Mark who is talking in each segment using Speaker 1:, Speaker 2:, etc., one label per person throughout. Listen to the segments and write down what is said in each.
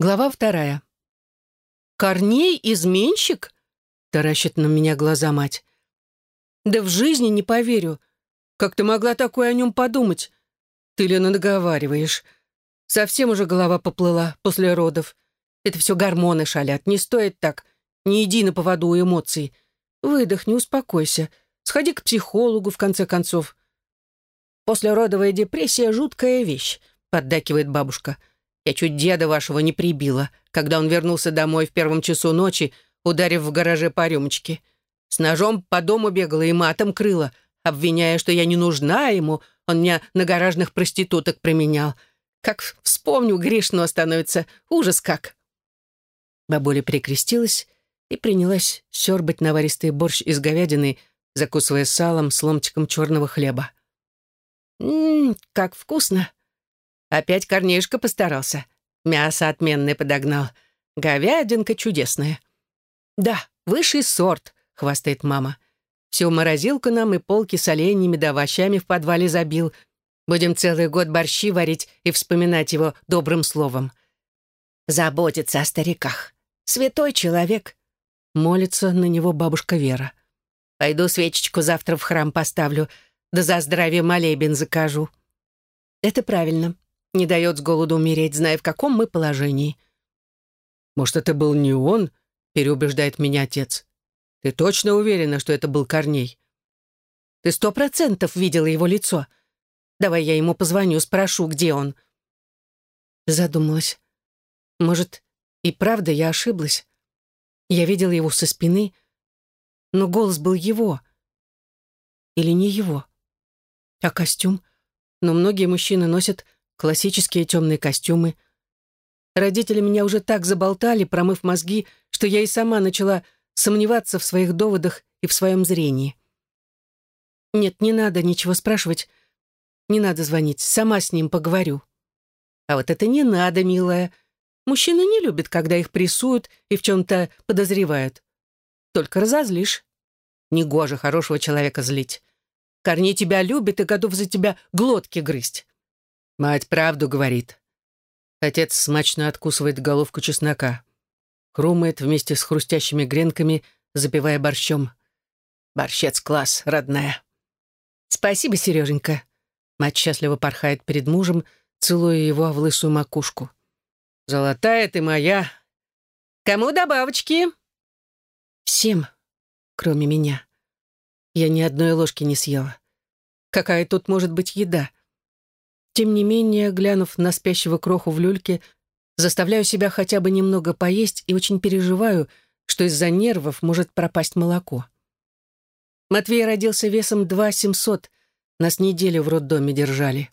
Speaker 1: Глава вторая. «Корней изменщик?» — таращит на меня глаза мать. «Да в жизни не поверю. Как ты могла такое о нем подумать? Ты, Лена, наговариваешь. Совсем уже голова поплыла после родов. Это все гормоны шалят. Не стоит так. Не иди на поводу эмоций. Выдохни, успокойся. Сходи к психологу, в конце концов». «Послеродовая депрессия — жуткая вещь», — поддакивает бабушка. «Бабушка». Я чуть деда вашего не прибила, когда он вернулся домой в первом часу ночи, ударив в гараже по рюмочке. С ножом по дому бегала и матом крыла, обвиняя, что я не нужна ему, он меня на гаражных проституток променял. Как вспомню, грешно становится. Ужас как!» Бабуля прикрестилась и принялась сёрбать наваристый борщ из говядины, закусывая салом с ломтиком черного хлеба. «Ммм, как вкусно!» Опять Корнеюшка постарался. Мясо отменное подогнал. Говядинка чудесная. «Да, высший сорт», — хвастает мама. «Всю морозилку нам и полки с оленями да овощами в подвале забил. Будем целый год борщи варить и вспоминать его добрым словом». «Заботится о стариках. Святой человек», — молится на него бабушка Вера. «Пойду свечечку завтра в храм поставлю, да за здравие молебен закажу». «Это правильно не дает с голоду умереть, зная, в каком мы положении.
Speaker 2: «Может, это был не он?» — переубеждает меня отец. «Ты точно уверена, что это был Корней?»
Speaker 1: «Ты сто процентов видела его лицо. Давай я ему позвоню, спрошу, где он». Задумалась. Может, и правда я ошиблась? Я видела его со спины, но голос был его. Или не его? А костюм? Но многие мужчины носят классические темные костюмы. Родители меня уже так заболтали, промыв мозги, что я и сама начала сомневаться в своих доводах и в своем зрении. Нет, не надо ничего спрашивать. Не надо звонить, сама с ним поговорю. А вот это не надо, милая. Мужчины не любят, когда их прессуют и в чем-то подозревают. Только разозлишь. Негоже хорошего человека злить. Корней тебя любит и готов за тебя глотки грызть.
Speaker 2: Мать правду говорит. Отец смачно откусывает головку чеснока. Хрумает вместе с хрустящими гренками, запивая борщом. Борщец класс, родная.
Speaker 1: Спасибо, Сереженька. Мать счастливо порхает перед мужем, целуя его в лысую макушку.
Speaker 2: Золотая ты моя. Кому добавочки?
Speaker 1: Всем, кроме меня. Я ни одной ложки не съела. Какая тут может быть еда? Тем не менее, глянув на спящего кроху в люльке, заставляю себя хотя бы немного поесть и очень переживаю, что из-за нервов может пропасть молоко. Матвей родился весом 2 700, нас неделю в роддоме держали.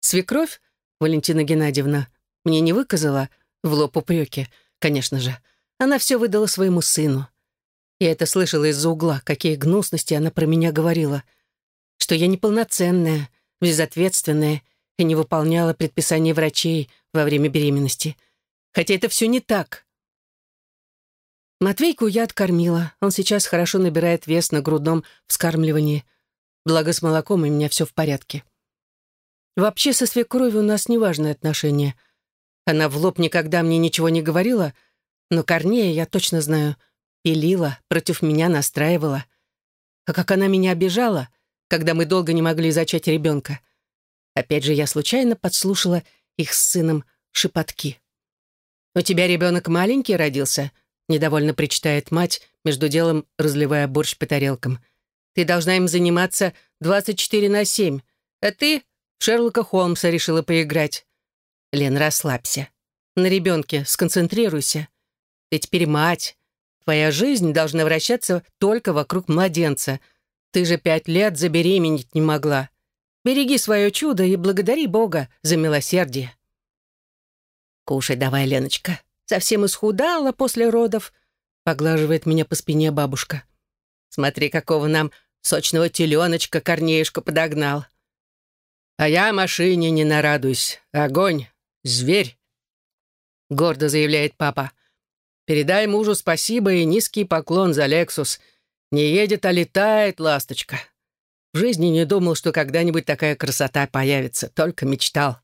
Speaker 1: Свекровь, Валентина Геннадьевна, мне не выказала в лоб упреки, конечно же. Она все выдала своему сыну. Я это слышала из-за угла, какие гнусности она про меня говорила. Что я неполноценная, безответственная и не выполняла предписания врачей во время беременности. Хотя это все не так. Матвейку я откормила. Он сейчас хорошо набирает вес на грудном вскармливании. Благо с молоком у меня все в порядке. Вообще со свекровью у нас неважные отношения. Она в лоб никогда мне ничего не говорила, но Корнея, я точно знаю, пилила, против меня настраивала. А как она меня обижала, когда мы долго не могли зачать ребенка. Опять же, я случайно подслушала их с сыном шепотки. «У тебя ребенок маленький родился?» — недовольно причитает мать, между делом разливая борщ по тарелкам. «Ты должна им заниматься 24 на 7, а ты в Шерлока Холмса решила поиграть». «Лен, расслабься. На ребенке сконцентрируйся. Ты теперь мать. Твоя жизнь должна вращаться только вокруг младенца. Ты же пять лет забеременеть не могла. Береги свое чудо и благодари Бога за милосердие. «Кушай давай, Леночка. Совсем исхудала после родов», — поглаживает меня по спине бабушка. «Смотри, какого нам сочного теленочка Корнеюшка подогнал».
Speaker 2: «А я машине не нарадуюсь. Огонь! Зверь!» — гордо заявляет папа. «Передай мужу спасибо и низкий поклон за Лексус. Не едет, а летает, ласточка. В жизни не думал, что когда-нибудь такая красота появится, только мечтал.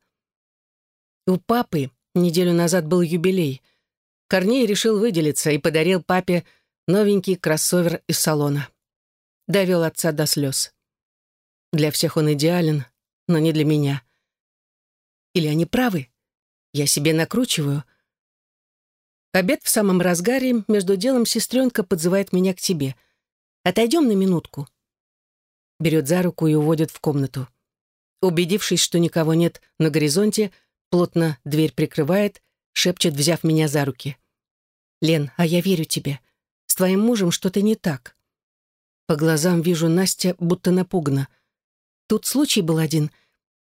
Speaker 1: У папы Неделю назад был юбилей. Корней решил выделиться и подарил папе новенький кроссовер из салона. Довел отца до слез. Для всех он идеален, но не для меня. Или они правы? Я себе накручиваю. Обед в самом разгаре, между делом сестренка подзывает меня к тебе. Отойдем на минутку. Берет за руку и уводит в комнату. Убедившись, что никого нет на горизонте, плотно дверь прикрывает, шепчет, взяв меня за руки. «Лен, а я верю тебе. С твоим мужем что-то не так». По глазам вижу, Настя будто напугана. «Тут случай был один.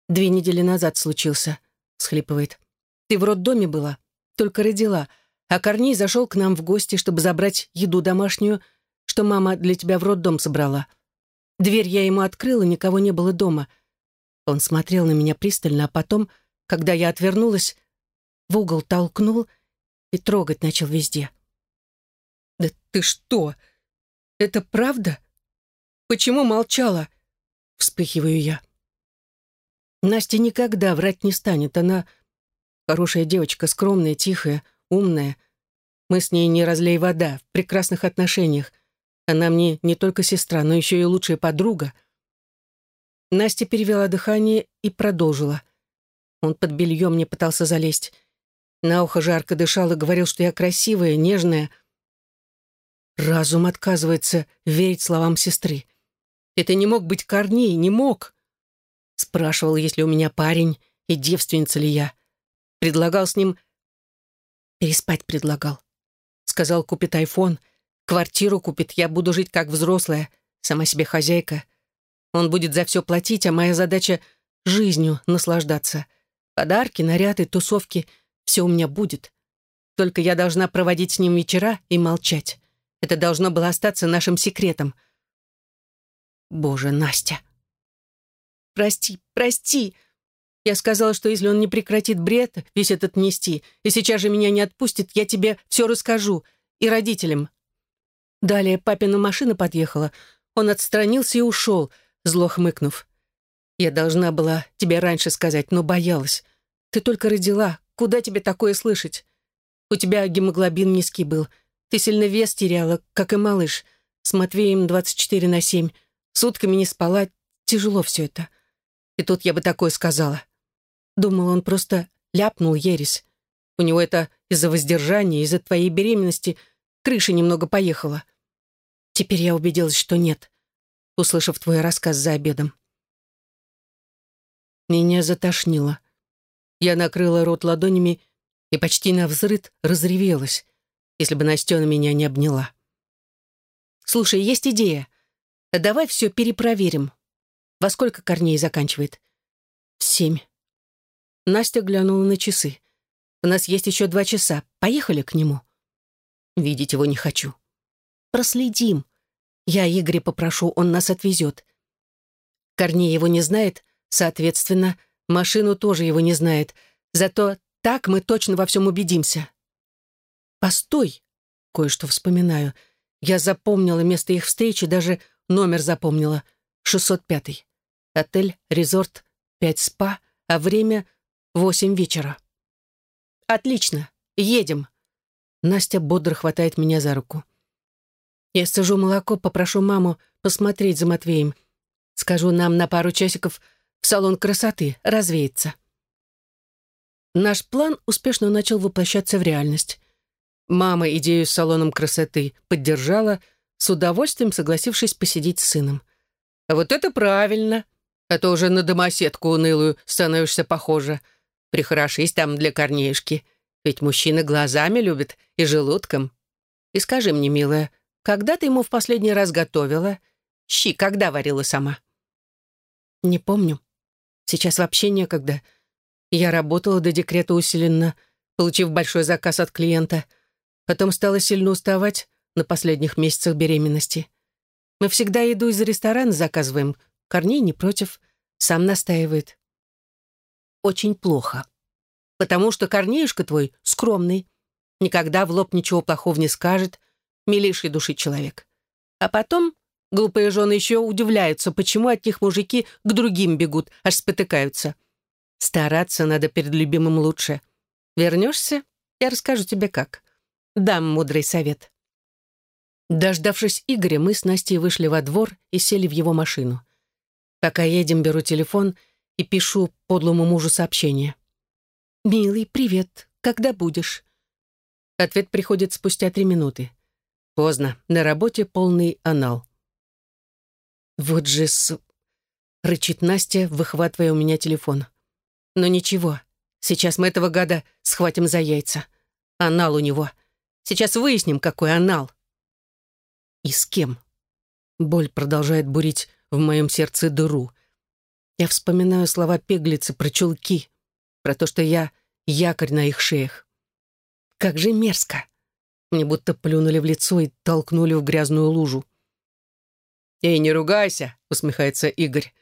Speaker 1: Две недели назад случился», — схлипывает. «Ты в роддоме была, только родила, а Корней зашел к нам в гости, чтобы забрать еду домашнюю, что мама для тебя в роддом собрала. Дверь я ему открыла, никого не было дома. Он смотрел на меня пристально, а потом, когда я отвернулась, в угол толкнул и трогать начал везде. «Да ты что? Это правда? Почему молчала?» Вспыхиваю я. Настя никогда врать не станет. Она хорошая девочка, скромная, тихая, умная. Мы с ней не разлей вода, в прекрасных отношениях. Она мне не только сестра, но еще и лучшая подруга. Настя перевела дыхание и продолжила. Он под бельем мне пытался залезть. На ухо жарко дышал и говорил, что я красивая, нежная. Разум отказывается верить словам сестры. Это не мог быть Корней, не мог. Спрашивал, есть ли у меня парень и девственница ли я. Предлагал с ним... Переспать предлагал. Сказал, купит айфон, квартиру купит, я буду жить как взрослая, сама себе хозяйка. Он будет за все платить, а моя задача — жизнью наслаждаться. Подарки, наряды, тусовки — все у меня будет. Только я должна проводить с ним вечера и молчать. Это должно было остаться нашим секретом. Боже, Настя. Прости, прости. Я сказала, что если он не прекратит бред, весь этот нести, и сейчас же меня не отпустит, я тебе все расскажу. И родителям. Далее папина машина подъехала. Он отстранился и ушел, зло хмыкнув. Я должна была тебе раньше сказать, но боялась. Ты только родила. Куда тебе такое слышать? У тебя гемоглобин низкий был. Ты сильно вес теряла, как и малыш. С Матвеем 24 на 7. Сутками не спала. Тяжело все это. И тут я бы такое сказала. Думал, он просто ляпнул ересь. У него это из-за воздержания, из-за твоей беременности крыша немного поехала. Теперь я убедилась, что нет, услышав твой рассказ за обедом. Меня затошнило. Я накрыла рот ладонями и почти на взрыд разревелась, если бы Настена меня не обняла. «Слушай, есть идея. Давай все перепроверим. Во сколько Корней заканчивает?» «Семь». Настя глянула на часы. «У нас есть еще два часа. Поехали к нему». «Видеть его не хочу». «Проследим. Я Игоря попрошу, он нас отвезет». Корней его не знает, соответственно, машину тоже его не знает. Зато так мы точно во всем убедимся. «Постой!» — кое-что вспоминаю. Я запомнила место их встречи, даже номер запомнила. 605-й. Отель, резорт, 5 спа, а время — 8 вечера. «Отлично, едем!» Настя бодро хватает меня за руку. Я сажу молоко, попрошу маму посмотреть за Матвеем. Скажу нам на пару часиков в салон красоты, развеяться. Наш план успешно начал воплощаться в реальность. Мама идею с салоном красоты поддержала, с удовольствием согласившись посидеть с сыном. «А вот это правильно, а то уже на домоседку унылую становишься похожа. Прихорошись там для корнеешки, ведь мужчина глазами любит и желудком. И скажи мне, милая, когда ты ему в последний раз готовила? Щи когда варила сама?» «Не помню. Сейчас вообще некогда. Я работала до декрета усиленно, получив большой заказ от клиента. Потом стала сильно уставать на последних месяцах беременности. Мы всегда еду из ресторана заказываем. Корней не против, сам настаивает. Очень плохо. Потому что Корнеюшка твой скромный, никогда в лоб ничего плохого не скажет, милейший души человек. А потом глупые жены еще удивляются, почему от них мужики к другим бегут, аж спотыкаются. Стараться надо перед любимым лучше. Вернешься, я расскажу тебе как. Дам мудрый совет». Дождавшись Игоря, мы с Настей вышли во двор и сели в его машину. Пока едем, беру телефон и пишу подлому мужу сообщение. «Милый, привет. Когда будешь?» Ответ приходит спустя три минуты. Поздно. На работе полный анал. «Вот же с...» — рычит Настя, выхватывая у меня телефон. «Но ничего. Сейчас мы этого гада схватим за яйца. Анал у него. Сейчас выясним, какой анал». «И с кем?» Боль продолжает бурить в моем сердце дыру. Я вспоминаю слова пеглицы про чулки, про то, что я якорь на их шеях. Как же мерзко! Мне будто плюнули в лицо и толкнули в грязную лужу.
Speaker 2: «Эй, не ругайся!» — усмехается Игорь.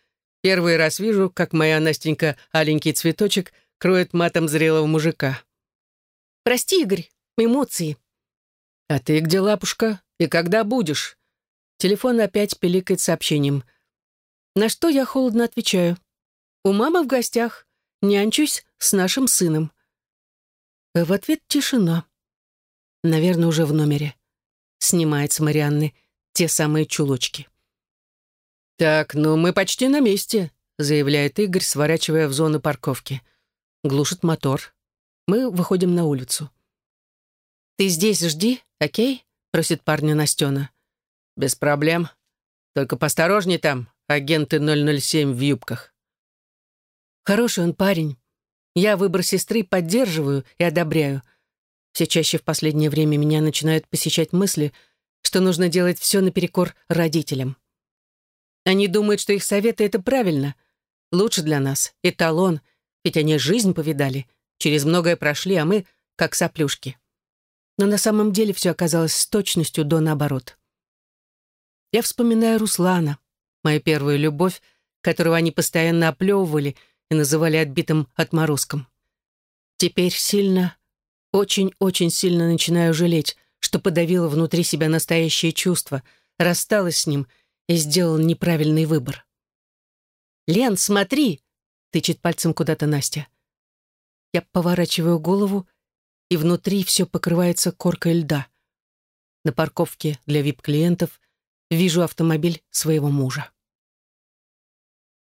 Speaker 2: «Первый раз вижу, как моя Настенька аленький цветочек кроет матом зрелого мужика».
Speaker 1: «Прости, Игорь, эмоции».
Speaker 2: «А ты где, лапушка? И когда будешь?» Телефон опять пиликает сообщением.
Speaker 1: На что я холодно отвечаю. «У мамы в гостях. Нянчусь с нашим сыном». В ответ тишина. Наверное, уже в номере. Снимает с Марианны те самые чулочки.
Speaker 2: «Так, ну мы почти на месте», — заявляет Игорь, сворачивая в зону парковки. Глушит мотор. Мы выходим на улицу.
Speaker 1: «Ты здесь жди, окей?» — просит парня Настена.
Speaker 2: «Без проблем. Только посторожней там, агенты 007 в юбках».
Speaker 1: Хороший он парень. Я выбор сестры поддерживаю и одобряю. Все чаще в последнее время меня начинают посещать мысли, что нужно делать все наперекор родителям. Они думают, что их советы — это правильно. Лучше для нас, эталон, ведь они жизнь повидали, через многое прошли, а мы — как соплюшки. Но на самом деле все оказалось с точностью до наоборот. Я вспоминаю Руслана, мою первую любовь, которого они постоянно оплевывали — и называли отбитым отморозком. Теперь сильно, очень-очень сильно начинаю жалеть, что подавила внутри себя настоящее чувство, рассталась с ним и сделала неправильный выбор. «Лен, смотри!» — тычет пальцем куда-то Настя. Я поворачиваю голову, и внутри все покрывается коркой льда. На парковке для вип-клиентов вижу автомобиль своего мужа.